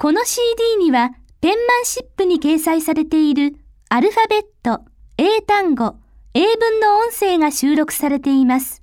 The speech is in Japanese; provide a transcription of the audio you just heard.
この CD にはペンマンシップに掲載されているアルファベット、英単語、英文の音声が収録されています。